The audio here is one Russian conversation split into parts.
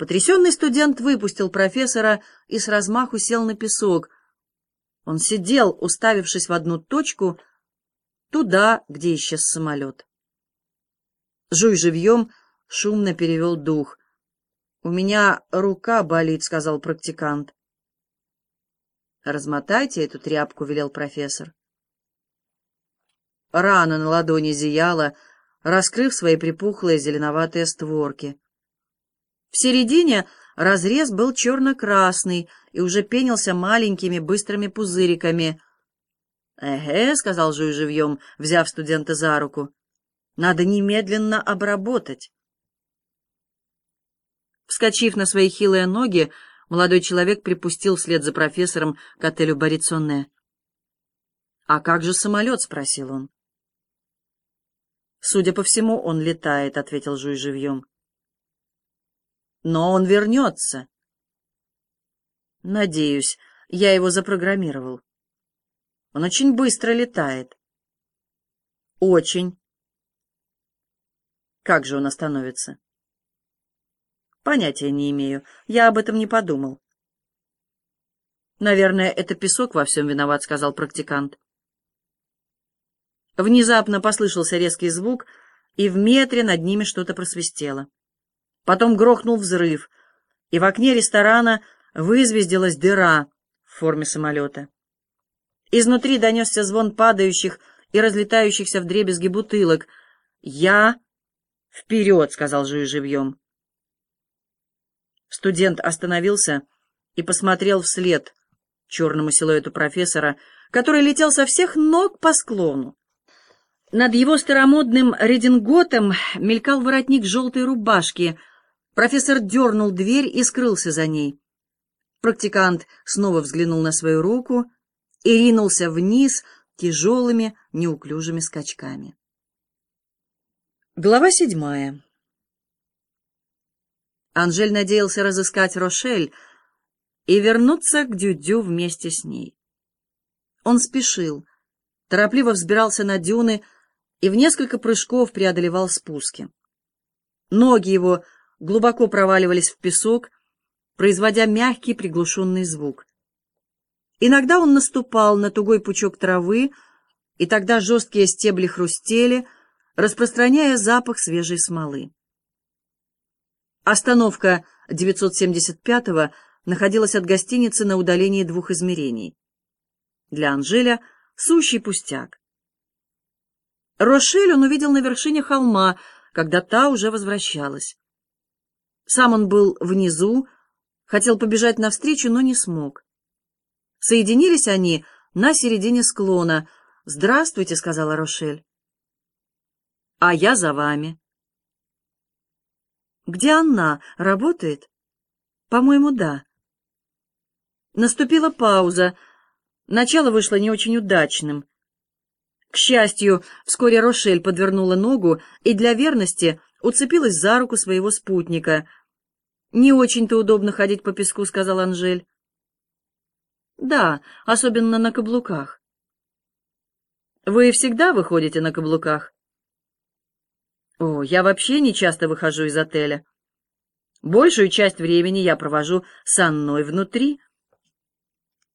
Потрясенный студент выпустил профессора и с размаху сел на песок. Он сидел, уставившись в одну точку, туда, где исчез самолет. Жуй живьем шумно перевел дух. — У меня рука болит, — сказал практикант. — Размотайте эту тряпку, — велел профессор. Рана на ладони зияла, раскрыв свои припухлые зеленоватые створки. В середине разрез был черно-красный и уже пенился маленькими быстрыми пузыриками. «Эге», — сказал Жуй живьем, взяв студента за руку, — «надо немедленно обработать». Вскочив на свои хилые ноги, молодой человек припустил вслед за профессором к отелю Борицонне. «А как же самолет?» — спросил он. «Судя по всему, он летает», — ответил Жуй живьем. «Но он вернется». «Надеюсь, я его запрограммировал. Он очень быстро летает». «Очень». «Как же он остановится?» Понятия не имею. Я об этом не подумал. Наверное, это песок во всем виноват, сказал практикант. Внезапно послышался резкий звук, и в метре над ними что-то просвистело. Потом грохнул взрыв, и в окне ресторана вызвездилась дыра в форме самолета. Изнутри донесся звон падающих и разлетающихся в дребезги бутылок. «Я...» «Вперед!» — сказал Жуй живьем. Студент остановился и посмотрел вслед черному силуэту профессора, который летел со всех ног по склону. Над его старомодным рединготом мелькал воротник желтой рубашки. Профессор дернул дверь и скрылся за ней. Практикант снова взглянул на свою руку и ринулся вниз тяжелыми, неуклюжими скачками. Глава седьмая. Анжель надеялся разыскать Рошель и вернуться к Дюдю вместе с ней. Он спешил, торопливо взбирался на дюны и в несколько прыжков преодолевал спуски. Ноги его глубоко проваливались в песок, производя мягкий приглушенный звук. Иногда он наступал на тугой пучок травы, и тогда жесткие стебли хрустели, распространяя запах свежей смолы. Остановка 975-го находилась от гостиницы на удалении двух измерений. Для Анжеля сущий пустяк. Рошель он увидел на вершине холма, когда та уже возвращалась. Сам он был внизу, хотел побежать навстречу, но не смог. Соединились они на середине склона. «Здравствуйте», — сказала Рошель. «А я за вами». Где она? Работает? По-моему, да. Наступила пауза. Начало вышло не очень удачным. К счастью, вскоре Рошель подвернула ногу и для верности уцепилась за руку своего спутника. «Не очень-то удобно ходить по песку», — сказал Анжель. «Да, особенно на каблуках». «Вы всегда выходите на каблуках?» О, я вообще не часто выхожу из отеля. Большую часть времени я провожу с Анной внутри.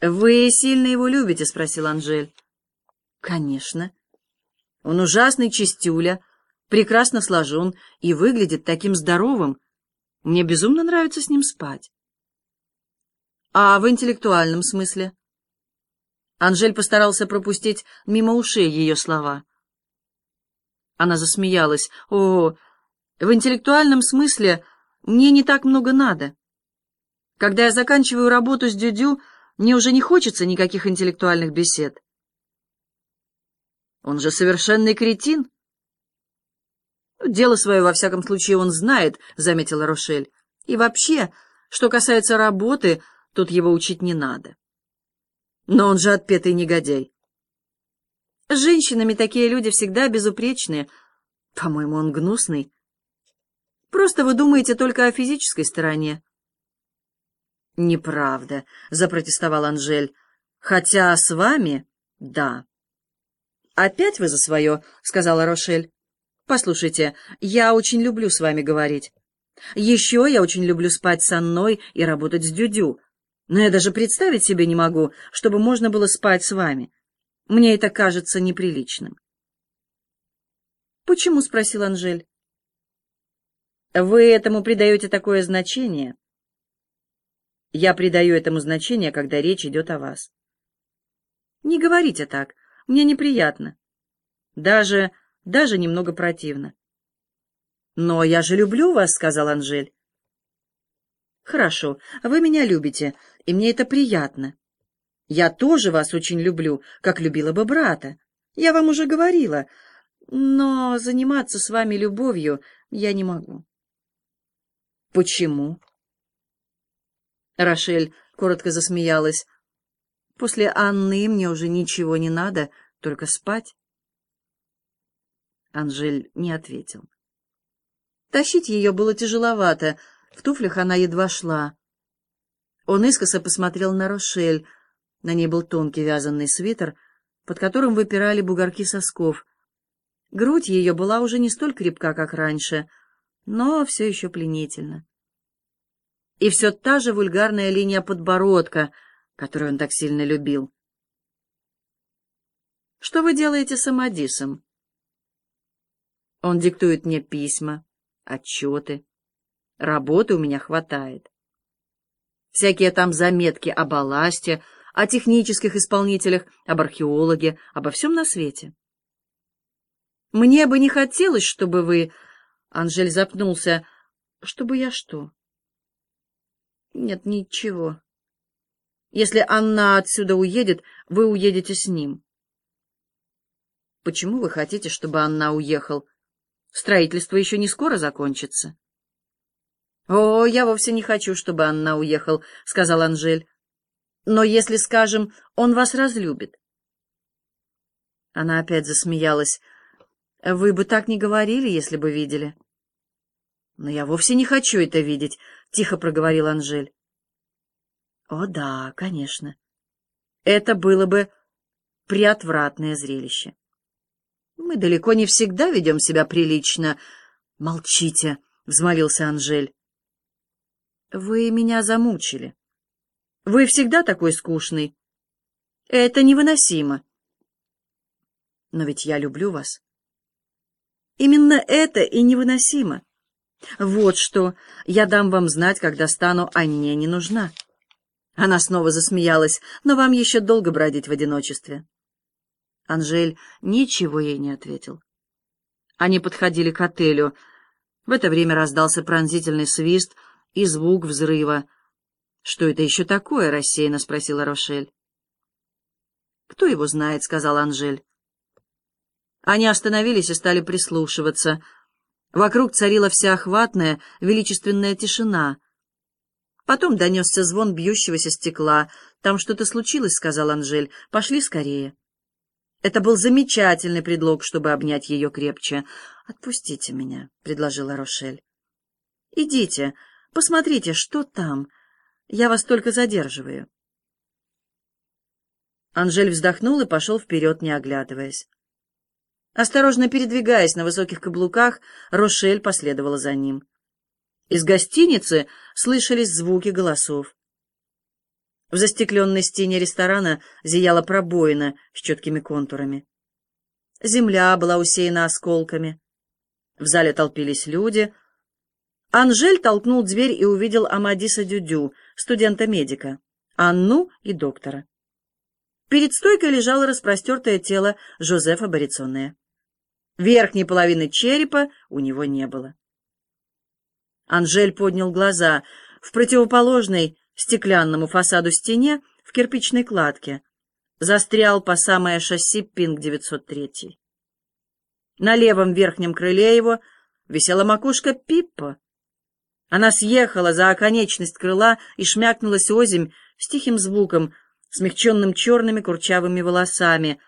«Вы сильно его любите?» — спросил Анжель. «Конечно. Он ужасный чистюля, прекрасно сложен и выглядит таким здоровым. Мне безумно нравится с ним спать». «А в интеллектуальном смысле?» Анжель постарался пропустить мимо ушей ее слова. Она засмеялась. «О, в интеллектуальном смысле мне не так много надо. Когда я заканчиваю работу с Дюдю, мне уже не хочется никаких интеллектуальных бесед». «Он же совершенный кретин». «Дело свое, во всяком случае, он знает», — заметила Рошель. «И вообще, что касается работы, тут его учить не надо». «Но он же отпетый негодяй». С женщинами такие люди всегда безупречные. По-моему, он гнусный. Просто вы думаете только о физической стороне. Неправда, запротестовал Анжель. Хотя с вами — да. Опять вы за свое, сказала Рошель. Послушайте, я очень люблю с вами говорить. Еще я очень люблю спать с Анной и работать с Дюдю. Но я даже представить себе не могу, чтобы можно было спать с вами. Мне это кажется неприличным. «Почему?» — спросил Анжель. «Вы этому придаете такое значение?» «Я придаю этому значение, когда речь идет о вас». «Не говорите так. Мне неприятно. Даже, даже немного противно». «Но я же люблю вас», — сказал Анжель. «Хорошо, вы меня любите, и мне это приятно. Я тоже вас очень люблю, как любила бы брата. Я вам уже говорила, но заниматься с вами любовью я не могу». «Почему?» Рошель коротко засмеялась. «После Анны мне уже ничего не надо, только спать». Анжель не ответил. Тащить ее было тяжеловато, в туфлях она едва шла. Он искоса посмотрел на Рошель. На ней был тонкий вязаный свитер, под которым выпирали бугорки сосков. Грудь ее была уже не столь крепка, как раньше, но все еще пленительна. И все та же вульгарная линия подбородка, которую он так сильно любил. «Что вы делаете с Амадисом?» «Он диктует мне письма, отчеты. Работы у меня хватает. Всякие там заметки о балласте, о технических исполнителях, об археологе, обо всем на свете. Мне бы не хотелось, чтобы вы... Анжель запнулся. Чтобы я что? Нет, ничего. Если Анна отсюда уедет, вы уедете с ним. Почему вы хотите, чтобы Анна уехал? Строительство еще не скоро закончится. — О, я вовсе не хочу, чтобы Анна уехал, — сказал Анжель. — Но если, скажем, он вас разлюбит. Она опять засмеялась. — Вы бы так не говорили, если бы видели. — Но я вовсе не хочу это видеть, — тихо проговорил Анжель. — О, да, конечно. Это было бы приотвратное зрелище. Мы далеко не всегда ведем себя прилично. Молчите, — взмолился Анжель. Вы меня замучили. Вы всегда такой скучный. Это невыносимо. Но ведь я люблю вас. Именно это и невыносимо. Вот что, я дам вам знать, когда стану Анне не нужна. Она снова засмеялась, но вам еще долго бродить в одиночестве. Анжель ничего ей не ответил. Они подходили к отелю. В это время раздался пронзительный свист и звук взрыва. «Что это еще такое?» — рассеянно спросила Рошель. «Кто его знает?» — сказал Анжель. Они остановились и стали прислушиваться. Вокруг царила всеохватная, величественная тишина. Потом донесся звон бьющегося стекла. «Там что-то случилось», — сказал Анжель. «Пошли скорее». Это был замечательный предлог, чтобы обнять ее крепче. «Отпустите меня», — предложила Рошель. «Идите, посмотрите, что там. Я вас только задерживаю». Анжель вздохнул и пошел вперед, не оглядываясь. Осторожно передвигаясь на высоких каблуках, Рошель последовала за ним. Из гостиницы слышались звуки голосов. В застекленной стене ресторана зияла пробоина с четкими контурами. Земля была усеяна осколками. В зале толпились люди. Анжель толкнул дверь и увидел Амадиса Дюдю, студента-медика, Анну и доктора. Перед стойкой лежало распростертое тело Жозефа Борицоне. Верхней половины черепа у него не было. Анжель поднял глаза. В противоположной стеклянному фасаду стене в кирпичной кладке. Застрял по самое шасси Пинг-903. На левом верхнем крыле его висела макушка Пиппа. Она съехала за оконечность крыла и шмякнулась озимь с тихим звуком, смягченным черными курчавыми волосами.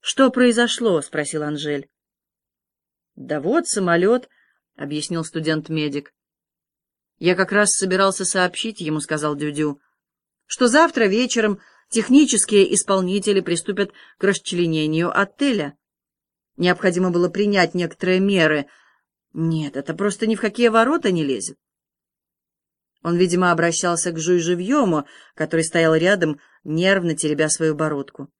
«Что произошло?» — спросил Анжель. «Да вот самолет», — объяснил студент-медик. «Я как раз собирался сообщить ему», — сказал Дюдю, «что завтра вечером технические исполнители приступят к расчленению отеля. Необходимо было принять некоторые меры. Нет, это просто ни в какие ворота не лезет. Он, видимо, обращался к Жуй Живьему, который стоял рядом, нервно теребя свою бородку.